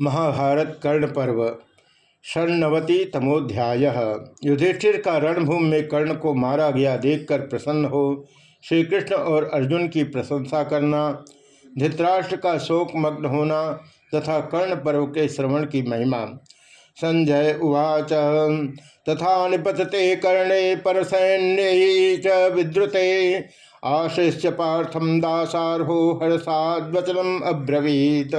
महाभारत कर्ण पर्व षण्णवति तमोध्याय। युधिष्ठिर का रणभूमि में कर्ण को मारा गया देखकर प्रसन्न हो श्री कृष्ण और अर्जुन की प्रशंसा करना, धृतराष्ट्र का शोकमग्न होना तथा कर्ण पर्व के श्रवण की महिमा। संजय उवाच, तथा निपतते कर्णे पर सैन्य विद्रुते, आशिष्य पार्थम दासारहो हर्षाद्वचनम अब्रवीत।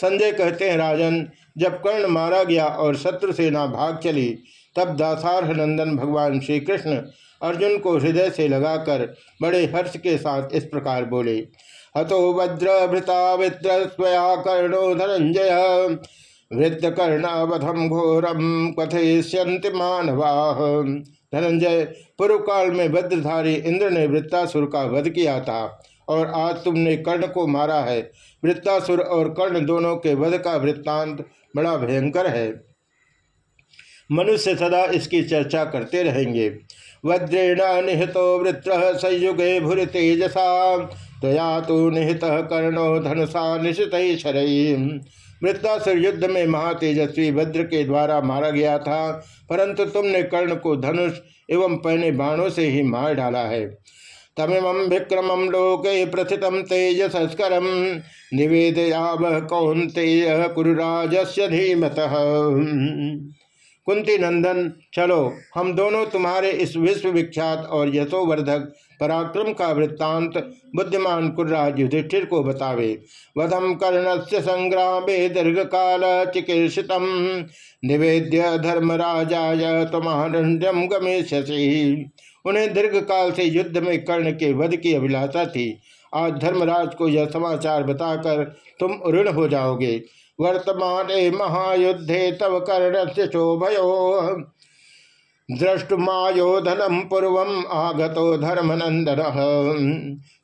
संजय कहते हैं राजन, जब कर्ण मारा गया और शत्रु सेना भाग चली, तब दासारह नंदन भगवान श्री कृष्ण अर्जुन को हृदय से लगाकर बड़े हर्ष के साथ इस प्रकार बोले, हतो वज्र भृता विद्र स्वया कर्णो धनंजय। वृत्त कर्णावधम घोरम कथयंति मानवा। धनंजय पूर्व काल में वज्रधारी इंद्र ने वृत्तासुर का वध किया था। और आज तुमने कर्ण को मारा है। वृत्तासुर और कर्ण दोनों के वध का वृत्तांत बड़ा भयंकर है। मनुष्य सदा इसकी चर्चा करते रहेंगे। वज्रेण निहितो वृत्र संयुगे भूरि तेजसा। तया तो निहित कर्णो धनुषा निशित वृत्तासुर युद्ध में महातेजस्वी वज्र के द्वारा मारा गया था, परंतु तुमने कर्ण को धनुष एवं पहने बाणों से ही मार डाला है। तमिम विक्रम लोके प्रथित तेजसस्कर। निवेदयाव कौंतेय कुरुराज से धीमत। कुंती नंदन, चलो, हम दोनों तुम्हारे इस विश्व विख्यात और यशोवर्धक पराक्रम का वृत्तांत बुद्धिमान कुर्राज युधिष्ठिर को बतावे। वधम कर्ण से संग्राम दीर्घ काल चिकीर्षित निवेद्य धर्मराजा तमारण्यम गमेशसी उन्हें दीर्घ काल से युद्ध में कर्ण के वध की अभिलाषा थी। आज धर्मराज को यह समाचार बताकर तुम ऋण हो जाओगे। वर्तमान महायुद्धे तव कर्ण से शोभयो पूर्व आगतो धर्मनंदन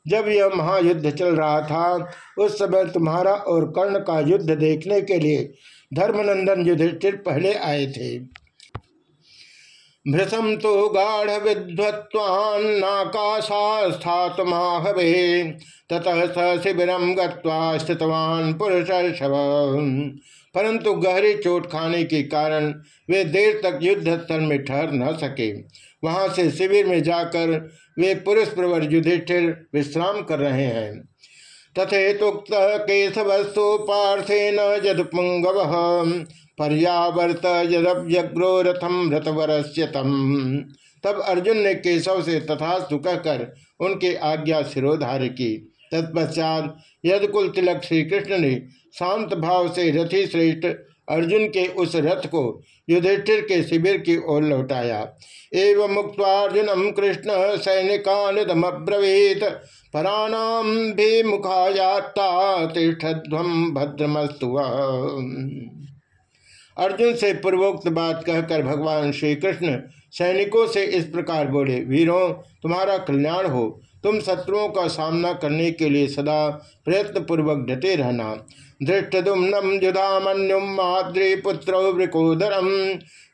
जब यह महायुद्ध चल रहा था, उस समय तुम्हारा और कर्ण का युद्ध देखने के लिए धर्मनंदन युधिष्ठिर पहले आए थे। भृशम तो गाढ़ विद्वत्वान्नाकाशास्थातमाहवे ततः स शिविरम गत्वा पुरुष परंतु गहरी चोट खाने के कारण वे देर तक युद्ध स्थल में ठहर न सके। वहाँ से शिविर में जाकर वे पुरुष प्रवर युधिष्ठिर विश्राम कर रहे हैं। तथेतुक्त केशवस्तु पार्थेन जदपुंगव पर्यावर्त यदव्यग्रो रथम रथवरस्यतम तब अर्जुन ने केशव से तथा कहकर उनके आज्ञा सिरोधार्य की। तत्पश्चात यदकुल तिलक श्री कृष्ण ने शांत भाव से रथी श्रेष्ठ अर्जुन के उस रथ को युधिष्ठिर के शिविर की ओर लौटाया। एवं मुक्तार्जुनम कृष्ण सैनिकानुदमब्रवीत। पराणाम भी मुखायाता तिष्ठध्वम भद्रमस्तु अर्जुन से पूर्वोक्त बात कहकर भगवान श्री कृष्ण सैनिकों से इस प्रकार बोले, वीरों, तुम्हारा कल्याण हो। तुम शत्रुओं का सामना करने के लिए सदा प्रयत्न पूर्वक डटे रहना। धृष्टुम्नम युधामन्युम माद्री पुत्र वृकोदरम।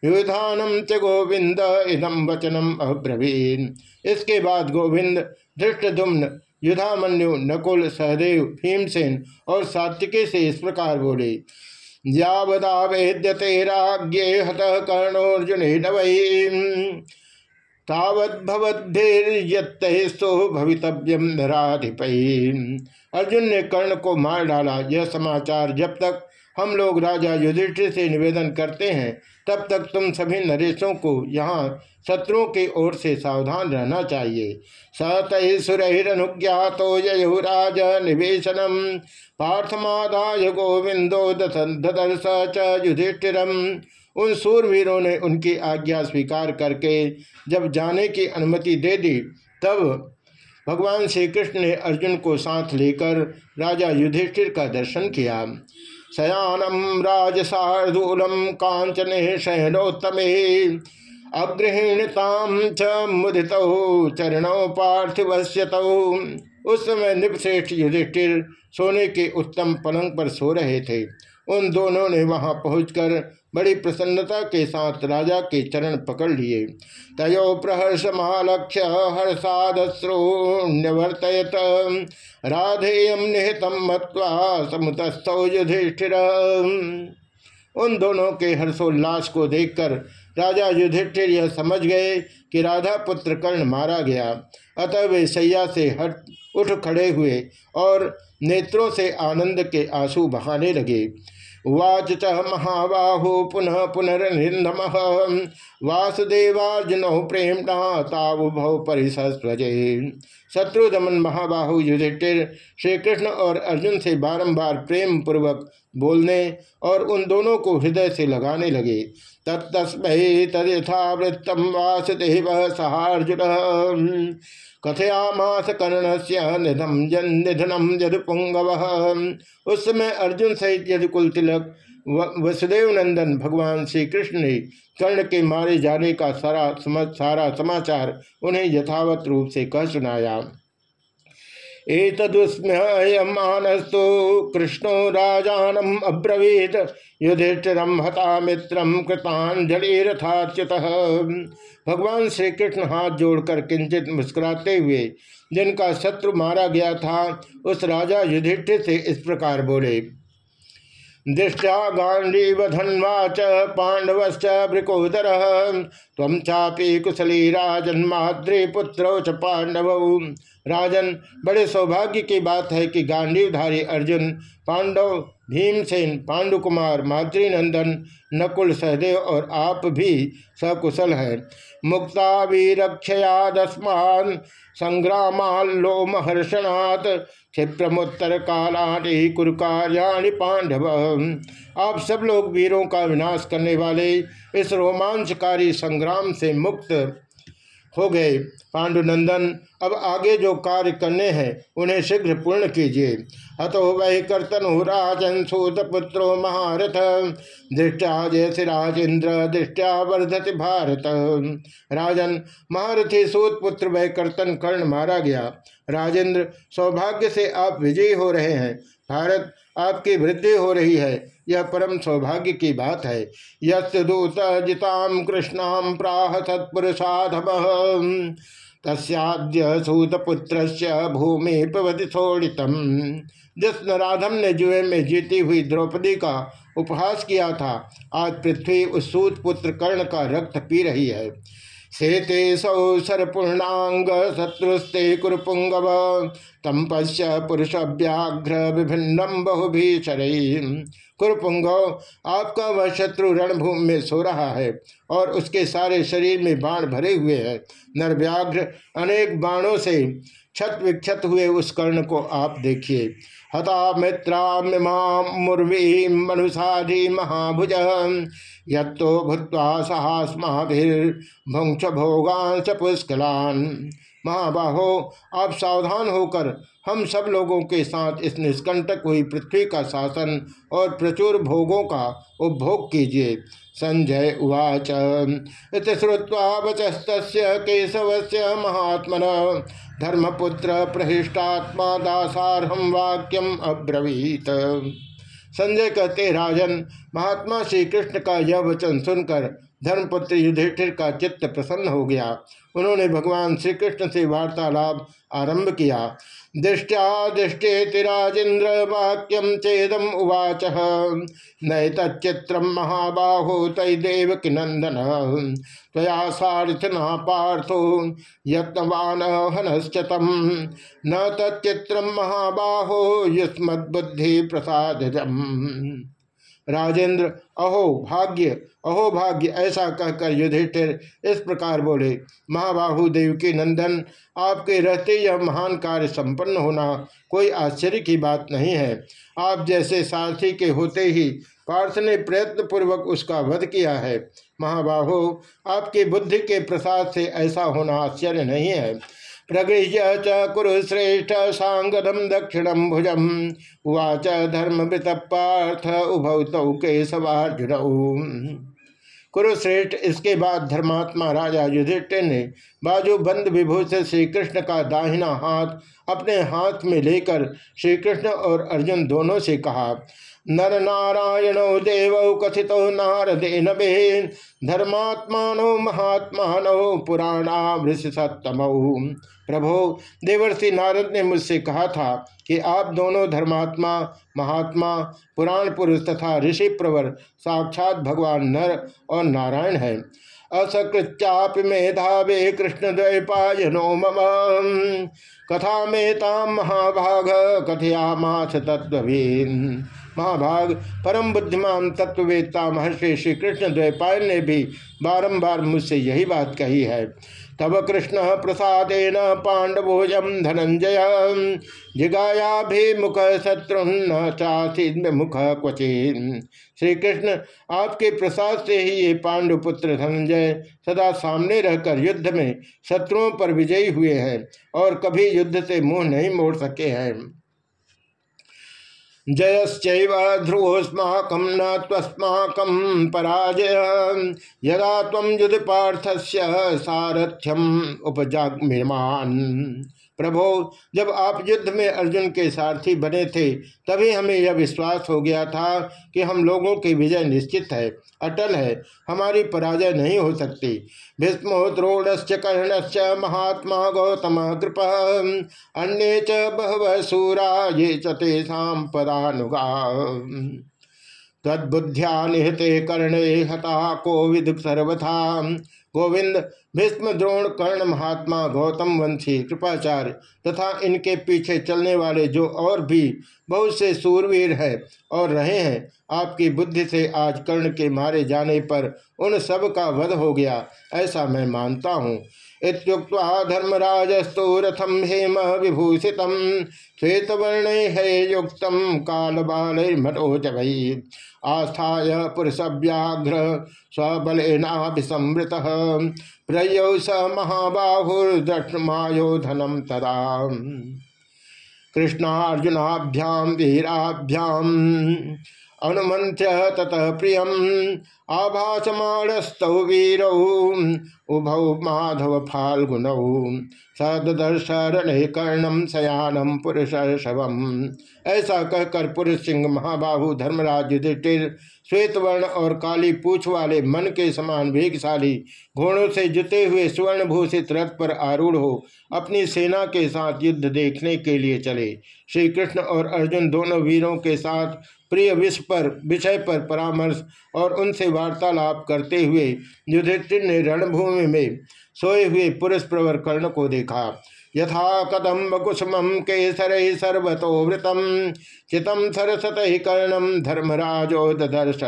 युधानम च गोविंद इदम वचनम अब्रवीन। इसके बाद गोविंद धृष्टुम्न युधामन्यु, नकुल, सहदेव, भीमसेन और सात्विके से इस प्रकार बोले यावदावेद्यते राज्ञे हत कर्णोर्जुन वही तावद्भवद्भिर्यत्तो भवितव्यम धराधिपई अर्जुन ने कर्ण को मार डाला। यह समाचार जब तक हम लोग राजा युधिष्ठिर से निवेदन करते हैं, तब तक तुम सभी नरेशों को यहाँ शत्रुओं की ओर से सावधान रहना चाहिए। सतः सुरहिनुज्ञातो युराज निवेशनम। पार्थमादाय गोविंदो च युधिष्ठिरम। उन सूरवीरों ने उनकी आज्ञा स्वीकार करके जब जाने की अनुमति दे दी, तब भगवान श्री कृष्ण ने अर्जुन को साथ लेकर राजा युधिष्ठिर का दर्शन किया। शयानम राजसार्दूलम कांचने शयनोत्तमे। अग्रहीणताम च मुदित, चरणों पार्थिवश्यत उस समय निपश्रेष्ठ युधिष्ठिर सोने के उत्तम पलंग पर सो रहे थे। उन दोनों ने वहाँ पहुंचकर बड़ी प्रसन्नता के साथ राजा के चरण पकड़ लिए। तयो प्रहर्ष महालक्ष्य हर्षादश्रोण्यवर्तयत राधेयम निहितम मत्वा समुतस्थौ उन दोनों के हर्षोल्लास को देखकर राजा युधिष्ठिर यह समझ गए कि राधा पुत्र कर्ण मारा गया। अतः वे सैया से हट उठ खड़े हुए और नेत्रों से आनंद के आँसू बहाने लगे। वाच च महाबाहो पुनः पुनर्निंदम वासुदेवार्जुन प्रेमणा तावुभौ परिसस्वजे। शत्रुदमन महाबाहु युधिष्ठिर श्री कृष्ण और अर्जुन से बारंबार प्रेम पूर्वक बोलने और उन दोनों को हृदय से लगाने लगे। तत्तस्मै तदयथावृत्तम वासुदेव सहार्जुन। कथयामास कर्ण से निधम जन निधनम यदुपुंगव उस समय अर्जुन सहित यदुकुल तिलक वसुदेव नंदन, भगवान श्री कृष्ण ने कर्ण के मारे जाने का सारा सारा समाचार उन्हें यथावत रूप से कह सुनाया। एतदुस्म्यमानस्तु कृष्णो राजानम अब्रवीत, युधिष्ठिरम हता मित्रम कृतांजलिरथाच्युत भगवान श्री कृष्ण हाथ जोड़कर किंचित मुस्कुराते हुए, जिनका शत्रु मारा गया था, उस राजा युधिष्ठिर से इस प्रकार बोले दृष्टा च पांडवश्च भृकोदर। तम चापी कुशली राजन माद्रीपुत्र च पांडव राजन, बड़े सौभाग्य की बात है कि गांडीवधारी अर्जुन, पांडव भीमसेन, पांडुकुमार, मातृनंदन, नकुल सहदेव और आप भी सकुशल हैं। मुक्ता वीरक्षयादस्मान संग्रामाल्लोमहर्षणात् क्षिप्रमोत्तर कालानि कुरुकार्याणि पांडव। आप सब लोग वीरों का विनाश करने वाले इस रोमांचकारी संग्राम से मुक्त हो गए। पांडुनंदन, अब आगे जो कार्य करने हैं, उन्हें शीघ्र पूर्ण कीजिए। अतो वै कर्तनु राजन सूत पुत्रो महारथ। दृष्टा जय राजेन्द्र दृष्टा वर्धति भारत। राजन, महारथी सूत पुत्र वह कर्तन कर्ण मारा गया। राजेंद्र सौभाग्य से आप विजयी हो रहे हैं। भारत आपकी वृद्धि हो रही है। यह परम सौभाग्य की बात है। यूत जिताम कृष्णाम प्राह सत्पुरुषाधम। तस्याद्य सूतपुत्र भूमि पवति छोड़ितम जिस नराधम ने जुए में जीती हुई द्रौपदी का उपहास किया था। आज पृथ्वी उस सूत पुत्र कर्ण का रक्त पी रही है। सेते सौ सर्पूर्णांग शत्रुस्ते कुरपुंग तम पश्य पुरुष व्याघ्र विभिन्नम बहुभीषण कुरपुंग आपका वह शत्रु रणभूमि में सो रहा है और उसके सारे शरीर में बाण भरे हुए हैं। नरव्याघ्र अनेक बाणों से छत विक्षत हुए उस कर्ण को आप देखिए। हता मित्रा मुर्वी मनुषाधि महाभुज। यत्तो भूत्वा सहास्माभिर्भुंक्ष भोगांश पुष्कलान। महाबाहो, आप सावधान होकर हम सब लोगों के साथ इस निष्कंटक हुई पृथ्वी का शासन और प्रचुर भोगों का उपभोग कीजिए। संजय उवाच। इत श्रुवा वचस्त केशव से महात्मन। धर्मपुत्र प्रहिष्टात्मा दासारहम वाक्यम अब्रवीत। संजय कहते, राजन, महात्मा श्री कृष्ण का यह वचन सुनकर धर्मपुत्र युधिष्ठिर का चित्त प्रसन्न हो गया। उन्होंने भगवान श्री कृष्ण से वार्तालाप आरंभ किया। दृष्टिया दृष्टि राजेन्द्र वाक्यम चेदम उवाच। नय तच्चित्रम महाबाहो तैदेव किनंदन तया सारिथना पार्थो यत्नवान हनश्चतम न तच्चित्रम महाबाहो युष्मद्बुद्धि प्रसाद राजेंद्र, अहो भाग्य अहो भाग्य, ऐसा कहकर युधिष्ठिर इस प्रकार बोले, महाबाहु देव के नंदन, आपके रहते यह महान कार्य संपन्न होना कोई आश्चर्य की बात नहीं है। आप जैसे सारथी के होते ही पार्थ ने प्रयत्न पूर्वक उसका वध किया है। महाबाहो, आपकी बुद्धि के प्रसाद से ऐसा होना आश्चर्य नहीं है। प्रगृह्य च कुरुश्रेष्ठ सांगदम दक्षिणम भुजम। उवाच धर्म पार्थ उभौ तौ केशवार्जुन। कुरुश्रेष्ठ, इसके बाद धर्मात्मा राजा युधिष्ठिर ने बाजू बंद विभूषित श्री कृष्ण का दाहिना हाथ अपने हाथ में लेकर श्री कृष्ण और अर्जुन दोनों से कहा नर नारायणो देव कथितो नारदेन बे महात्मा पुराणावृष सत्तम प्रभो, देवर्षि नारद ने मुझसे कहा था कि आप दोनों धर्मात्मा, महात्मा, पुराण पुरुष तथा ऋषि प्रवर साक्षात भगवान नर और नारायण है। असकृत्यापि मेधावे कृष्ण द्वैपायनो मम। कथा में ताम महाभाग कथयामास तत्वीन महाभाग, परम बुद्धिमान तत्ववेत्ता महर्षि श्री कृष्ण द्वैपायन ने भी बारंबार मुझसे यही बात कही है। तब कृष्ण प्रसाद न पांडवोजम धनंजय। जिगायाभिमुख शत्रुन्न चासीद मुख क्वचिन। श्री कृष्ण आपके प्रसाद से ही ये पांडुपुत्र धनंजय सदा सामने रहकर युद्ध में शत्रुओं पर विजयी हुए हैं और कभी युद्ध से मुँह नहीं मोड़ सके हैं। जयश्चैव नस्माक न पराजय। यदा त्वं युद्ध पार्थस्य सारथ्यम उपजागमिमान प्रभो, जब आप युद्ध में अर्जुन के सारथी बने थे, तभी हमें यह विश्वास हो गया था कि हम लोगों की विजय निश्चित है, अटल है, हमारी पराजय नहीं हो सकती। भीष्मो, द्रोणश्च कर्णश्च महात्मा गौतम, कृप, अन्य च बहव सूरा, ये चतेषा पदानुगा तद्बुद्ध्या निहते कर्णे हता कोविद सर्वथा गोविंद भीष्म द्रोण कर्ण महात्मा गौतम वंशी कृपाचार्य तथा इनके पीछे चलने वाले जो और भी बहुत से सूरवीर हैं और रहे हैं, आपकी बुद्धि से आज कर्ण के मारे जाने पर उन सब का वध हो गया, ऐसा मैं मानता हूँ। इतुक्ता धर्मराजस्तु रथम हेम विभूषित श्वेतवर्ण है युक्त काल मटोज आस्थाय पुरुषव्याघ्र स्वबलेनाभिसमृत प्रयौ स महाबाहुर्दक्षमाधनम तदा। कृष्णार्जुनाभ्याम वीराभ्याम अनुमंत्य ततः प्रियम। आभासमाणस्तौ वीरौ। उभौ माधव फाल्गुनौ। सदर्शरणे कर्णम शयानम पुरुष शवम ऐसा कहकर पुरुष सिंह महाबाहु धर्मराज युधिष्ठिर श्वेतवर्ण और काली पूछ वाले मन के समान वेगशाली, घोड़ों से जुते हुए स्वर्ण भूषित रथ पर आरूढ़ हो, अपनी सेना के साथ युद्ध देखने के लिए चले। श्री कृष्ण और अर्जुन दोनों वीरों के साथ प्रिय विषय पर विषय पर परामर्श और उनसे वार्तालाप करते हुए युधिष्ठिर ने रणभूमि में सोए हुए पुरुष प्रवर कर्ण को देखा। यथा कदम्ब कुसुम केसर सर्वतो वृतम चितम सरसत कर्णम धर्मराजो दर्श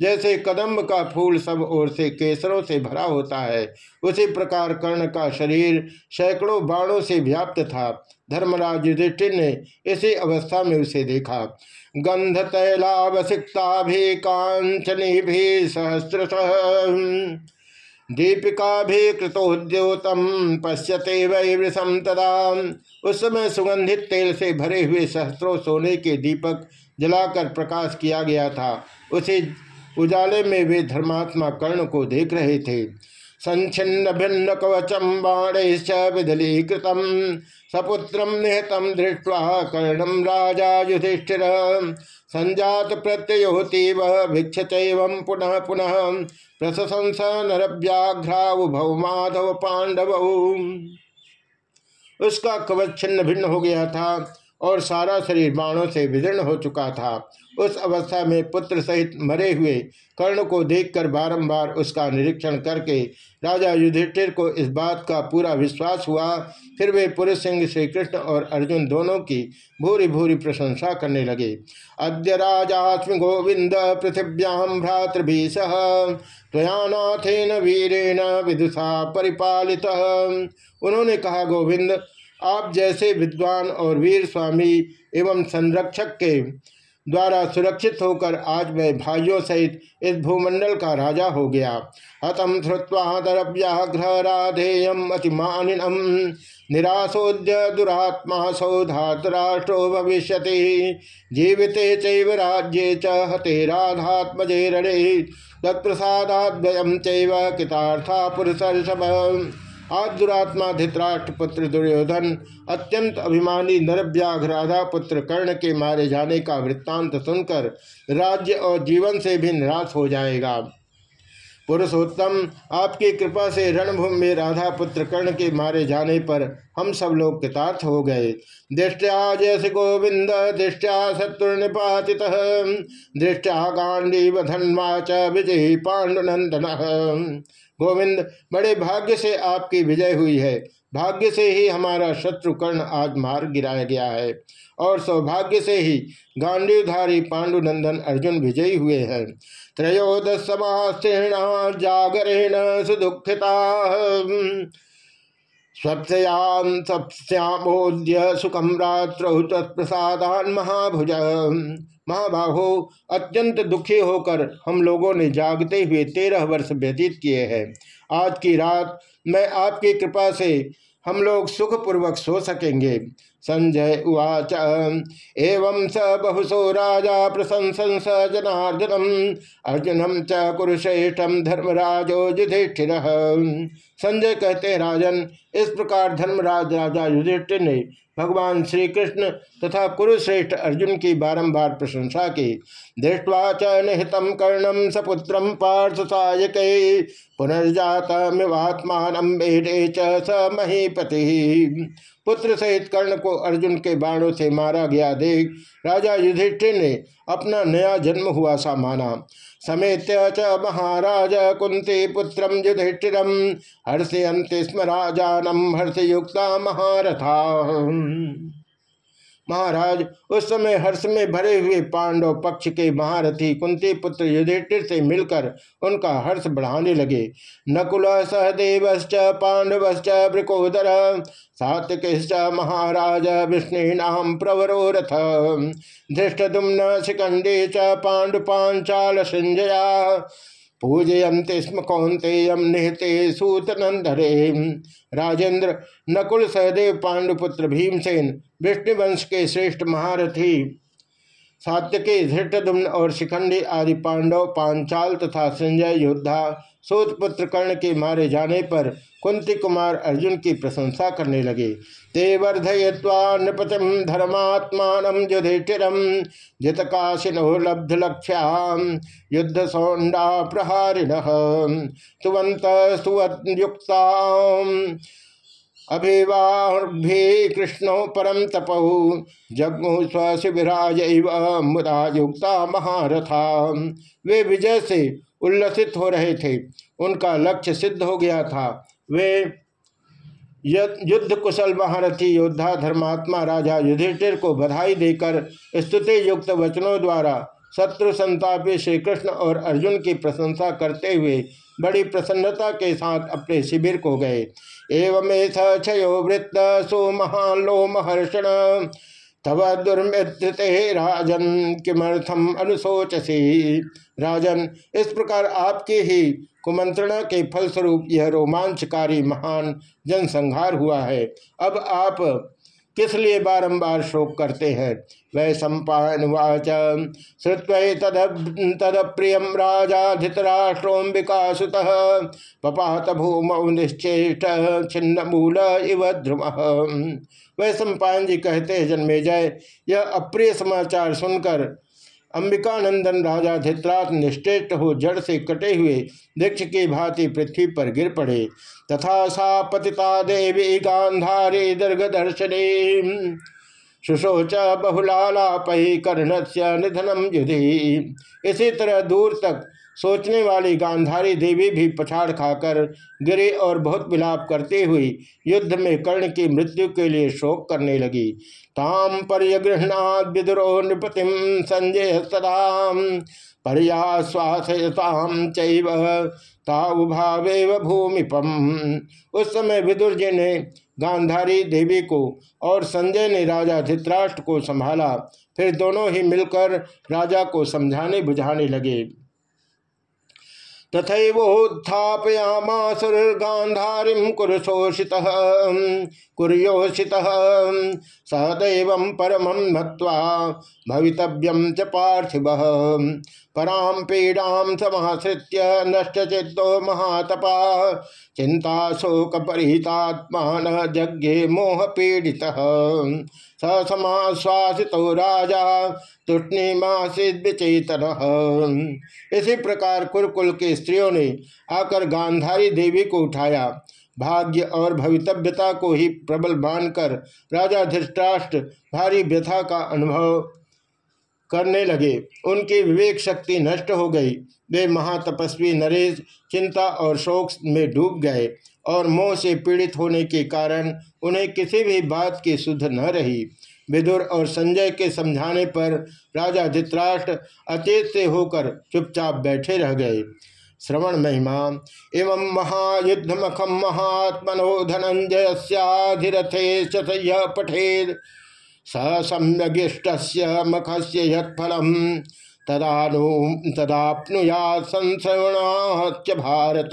जैसे कदम्ब का फूल सब ओर से केसरों से भरा होता है, उसी प्रकार कर्ण का शरीर सैकड़ों बाणों से व्याप्त था। धर्मराज युधिष्ठिर ने इसी अवस्था में उसे देखा। गंध तैलावसिक्ता भी कांचनी भी सहस्र दीपिका भी पश्यते वै वृषम तदा। उस समय सुगंधित तेल से भरे हुए सहस्त्रों सोने के दीपक जलाकर प्रकाश किया गया था। उसी उजाले में वे धर्मात्मा कर्ण को देख रहे थे। संचिन्न भिन्न कवचम बाणेश्च विदलीकृतम सपुत्रम निहतम दृष्टवा कर्णम राजा युधिष्ठिर। संजात प्रत्ययोतीव भिक्षत पुनः पुनः प्रशंस नरव्याघ्रावभौ माधव पांडव उसका कवच छिन्न भिन्न हो गया था। और सारा शरीर बाणों से विदीर्ण हो चुका था। उस अवस्था में पुत्र सहित मरे हुए कर्ण को देखकर बारंबार उसका निरीक्षण करके राजा युधिष्ठिर को इस बात का पूरा विश्वास हुआ। फिर वे पुरुष सिंह श्री कृष्ण और अर्जुन दोनों की भूरी भूरी प्रशंसा करने लगे। अद्य राजास्मि गोविंद पृथिव्याम भ्रातृभि सह त्वयानाथेन वीरेण विदुषा परिपालित। उन्होंने कहा, गोविंद आप जैसे विद्वान और वीर स्वामी एवं संरक्षक के द्वारा सुरक्षित होकर आज मैं भाइयों सहित इस भूमंडल का राजा हो गया। हतम श्रुवा दरव्याघ्र राधेयम अतिमानिनम। निराशोद्य दुरात्मा सौधातराष्ट्रो भविष्य जीविते चैव राज्ये च हते राधात्मजे रे तत्प्रसादाद्वयम चैव कृतार्था पुरुषर्षभ। आज दुरात्मा धित्राष्ट्र पुत्र दुर्योधन, अत्यंत अभिमानी नरव्याघ राधा पुत्र कर्ण के मारे जाने का वृत्तांत सुनकर राज्य और जीवन से भी निराश हो जाएगा। पुरुषोत्तम, आपकी कृपा से रणभूमि में राधा पुत्र कर्ण के मारे जाने पर हम सब लोग कृतार्थ हो गए। दृष्टिया जैसे गोविंद, दृष्टिया शत्रु निपाति दृष्टिया गांडी वधन्वाच विजय पांडुनंदन। गोविंद, बड़े भाग्य से आपकी विजय हुई है। भाग्य से ही हमारा शत्रु कर्ण आज मार गिराया गया है। और सौभाग्य से ही गांडीवधारी पांडुनंदन अर्जुन विजयी हुए हैं। त्रयोदश समास्तीर्ण जागरेण सुदुखिता। स्वप्सयाम सप्स्यामोद्य सुखम रात्रौ तत्प्रसादान महाभुज महाबाहो, अत्यंत दुखी होकर हम लोगों ने जागते हुए तेरह वर्ष व्यतीत किए हैं। आज की रात मैं आपकी कृपा से हम लोग सुखपूर्वक सो सकेंगे। संजय उवाच। एवं स बहुसो राजा प्रशंसन स जनार्दनम अर्जुनम च कुरुश्रेष्ठम धर्मराजो युधिष्ठि संजय कहते राजन, इस प्रकार धर्मराज राजा युधिष्ठिर ने भगवान श्री कृष्ण तथा कुरुश्रेष्ठ अर्जुन की बारंबार प्रशंसा की। दृष्टवा च निहितम कर्णम सपुत्र पार्थ सायक पुनर्जात मिवात्मान च स महीपति। पुत्र सहित कर्ण को अर्जुन के बाणों से मारा गया देख राजा युधिष्ठिर ने अपना नया जन्म हुआ सा माना। समेत च महाराज कुंती पुत्र युधिष्ठिर हर्षयंति स्म राजानम हर्षयुक्ता महारथा। महाराज, उस समय हर्ष में भरे हुए पांडव पक्ष के महारथी कुंती पुत्र युधिष्ठिर से मिलकर उनका हर्ष बढ़ाने लगे। नकुल सहदेवश्च पांडवश्च वृकोदर सात्विक महाराज विष्णु प्रवरो रथ धृष्टुम्न शिखंडे च पांडुपांचाल संजया पूजयंते स्म कौंतेयम निहते सूतनंदरे राजेंद्र नकुल सहदेव पांडुपुत्र भीमसेन विष्णुवंश के श्रेष्ठ महारथी, सात्यकी धृष्टदुम्न और शिखंडी आदि पांडव, पांचाल तथा संजय योद्धा सोतपुत्र कर्ण के मारे जाने पर कुंती कुमार अर्जुन की प्रशंसा करने लगे। ते वर्धय्वा नृपतिम धर्मात्मान युधिष्ठिरम जित काशिनो लब्ध लक्ष्या युद्ध सौंडा प्रहारिण सुवंत सुवयुक्ता अभिवाभि कृष्णो परम तपहु जगमु स्वशिविराज मुदा युक्ता महारथा। वे विजय से उल्लसित हो रहे थे। उनका लक्ष्य सिद्ध हो गया था। वे युद्ध कुशल महारथी, योद्धा, धर्मात्मा, राजा, युधिष्ठिर को बधाई देकर स्तुति युक्त वचनों द्वारा शत्रु संतापी श्री कृष्ण और अर्जुन की प्रशंसा करते हुए बड़ी प्रसन्नता के साथ अपने शिविर को गए। एवं क्षयो वृत्त सो महालो महर्षण तब दुर्मृत्युते राजन, किमर्थम अनुशोचसी? राजन, इस प्रकार आपके ही कुमंत्रणा के फलस्वरूप यह रोमांचकारी महान जनसंहार हुआ है। अब आप किस लिए बारंबार शोक करते हैं? वै सम्पावाच श्रुत्व तद तद प्रियम राजा धितराष्ट्रोम्बिका सुत पपात भूमौ निश्चेष्ट छिन्न मूल इव ध्रुम वै सम्पायन जी कहते हैं, जन्मे जय यह अप्रिय समाचार सुनकर अंबिकानंदन राजा धित्राथ निष्ठेष्ट हो जड़ से कटे हुए दीक्ष की भांति पृथ्वी पर गिर पड़े। तथा सा पतिता देवी गांधारी दर्घ दर्शने सुशोच बहुलालापही कर्ण से निधनम युधि। इसी तरह दूर तक सोचने वाली गांधारी देवी भी पछाड़ खाकर गिरे और बहुत विलाप करते हुए युद्ध में कर्ण की मृत्यु के लिए शोक करने लगी। ताम पर्यगृहणाद विदुरो नृपतिम संजय सदा पर्याश्वासयताम चैव भूमिपम। उस समय विदुर जी ने गांधारी देवी को और संजय ने राजा धित्राष्ट्र को संभाला। फिर दोनों ही मिलकर राजा को समझाने बुझाने लगे। तथैवोत्थापयामासुर्गांधारीं कुरुशोषितः कुर्योषितः। सदैव परमं मत्वा भवितव्यं च पार्थिवः। परां पीडां समाश्रित्य नष्टचित्तो महातपा। चिंता शोक परिहितात्मान जज्ञे मोह पीड़ितः स राजा तुष्णिमासिद विचेतन इसी प्रकार कुरकुल के स्त्रियों ने आकर गांधारी देवी को उठाया। भाग्य और भवितव्यता को ही प्रबल मानकर राजा धृष्टाष्ट्र भारी व्यथा का अनुभव करने लगे। उनकी विवेक शक्ति नष्ट हो गई। वे महातपस्वी नरेश, चिंता और शोक में डूब गए और मोह से पीड़ित होने के कारण उन्हें किसी भी बात की सुध न रही। विदुर और संजय के समझाने पर राजा धित्राष्ट्र अचेत से होकर चुपचाप बैठे रह गए। श्रवण महिमा, एवं महायुद्ध मखम महात्मनो धनंजय सधिरथे पठेद स सम्यगिष्ट मखस्य यत्फलम। तदानु तदाप्नुया संश्रवणाच भारत।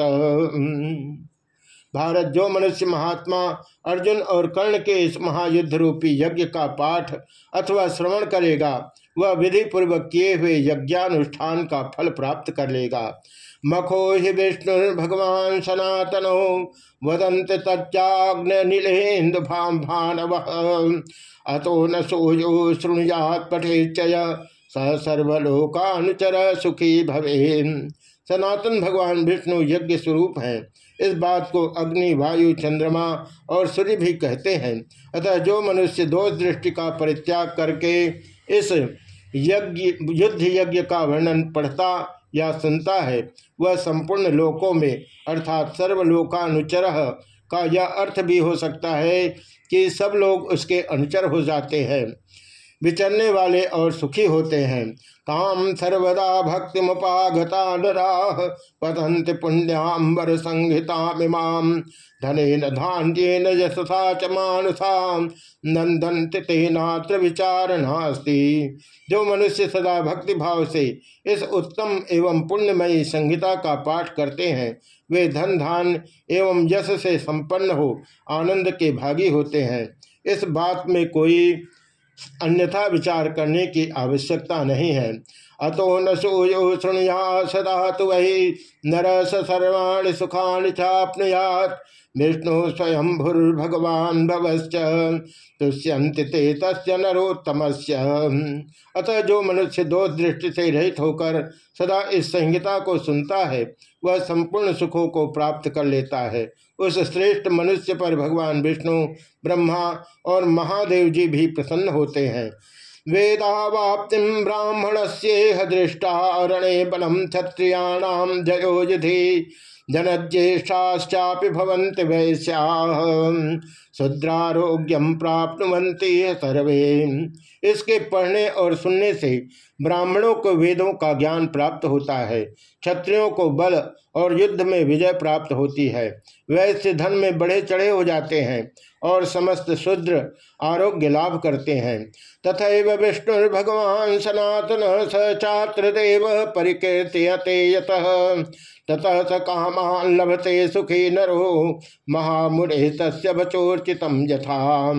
भारत जो मनुष्य महात्मा अर्जुन और कर्ण के इस महायुद्ध रूपी यज्ञ का पाठ अथवा श्रवण करेगा, वह विधि पूर्वक किए हुए यज्ञानुष्ठान का फल प्राप्त कर लेगा। मखो हि विष्णु भगवान सनातनो वदंत तच्चाग्निलेन्दु भाम, भानव। अतो न सोजो शृणुयात पठे चय स सर्वलोकानुचर सुखी भवे सनातन भगवान विष्णु यज्ञ स्वरूप हैं। इस बात को अग्नि, वायु, चंद्रमा और सूर्य भी कहते हैं। अतः जो मनुष्य दोष दृष्टि का परित्याग करके इस यज्ञ, युद्ध यज्ञ का वर्णन पढ़ता या सुनता है, वह संपूर्ण लोकों में, अर्थात सर्वलोकानुचर का यह अर्थ भी हो सकता है कि सब लोग उसके अनुचर हो जाते हैं। विचरने वाले और सुखी होते हैं। ताम सर्वदा भक्ति मुपागता नराह पतंत पुण्याम्बर संहितामिमाम धनेन धान्येन यशसा च मानसा। नंदन तेनात्र विचार नास्ती। जो मनुष्य सदा भक्ति भाव से इस उत्तम एवं पुण्यमयी संहिता का पाठ करते हैं वे धन धान एवं यश से संपन्न हो, आनंद के भागी होते हैं। इस बात में कोई अन्यथा विचार करने की आवश्यकता नहीं है। अतो न सूयो शुणुया सदा तो वही नर सर्वाणी सुखानि चापनुयात। विष्णु स्वयं भुर्भगवान भवश्च तुष्यंत तस्य नरोत्तम अतः जो मनुष्य दो दृष्टि से रहित होकर सदा इस संहिता को सुनता है वह संपूर्ण सुखों को प्राप्त कर लेता है। उस श्रेष्ठ मनुष्य पर भगवान विष्णु, ब्रह्मा और महादेव जी भी प्रसन्न होते हैं। वेदावाप्ति ब्राह्मण से दृष्टारणे बलम क्षत्रियाणाम जयोजधि जनज्येष्ठाश्चापि भवन्ति वैश्या। शुद्रारोग्यम प्राप्नुवंती सर्वे। इसके पढ़ने और सुनने से ब्राह्मणों को वेदों का ज्ञान प्राप्त होता है, क्षत्रियों को बल और युद्ध में विजय प्राप्त होती है। वैश्य धन में बढ़े चढ़े हो जाते हैं और समस्त शुद्र आरोग्य लाभ करते हैं। तथा विष्णु भगवान सनातन स चात्र देव परिकीर्तियते यत। ततः स कामान लभते सुखी नरो महामुरे तस्य बचोर्चितम यथा।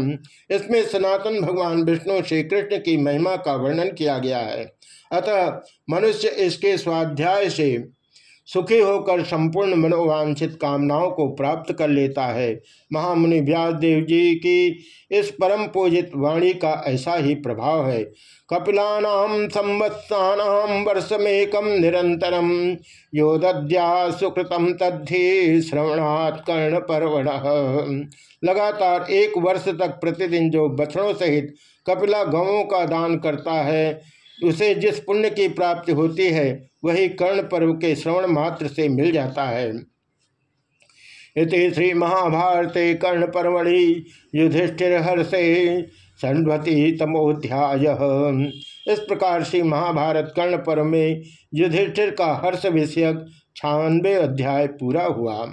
इसमें सनातन भगवान विष्णु श्री कृष्ण की महिमा का वर्णन किया गया है। अतः मनुष्य इसके स्वाध्याय से सुखी होकर संपूर्ण मनोवांछित कामनाओं को प्राप्त कर लेता है। महामुनि व्यासदेव जी की इस परम पूजित वाणी का ऐसा ही प्रभाव है। कपिलानाम संवत्सानाम वर्षमेकम निरंतरम यो दद्या सुकृतम तद्धि श्रवणात् कर्ण परवण लगातार एक वर्ष तक प्रतिदिन जो बछड़ों सहित कपिला गवों का दान करता है उसे जिस पुण्य की प्राप्ति होती है, वही कर्ण पर्व के श्रवण मात्र से मिल जाता है। इति श्री महाभारते कर्ण पर्वणि युधिष्ठिर हर्षे षण्वती तमोध्याय इस प्रकार से महाभारत कर्ण पर्व में युधिष्ठिर का हर्ष विषयक छानवे अध्याय पूरा हुआ।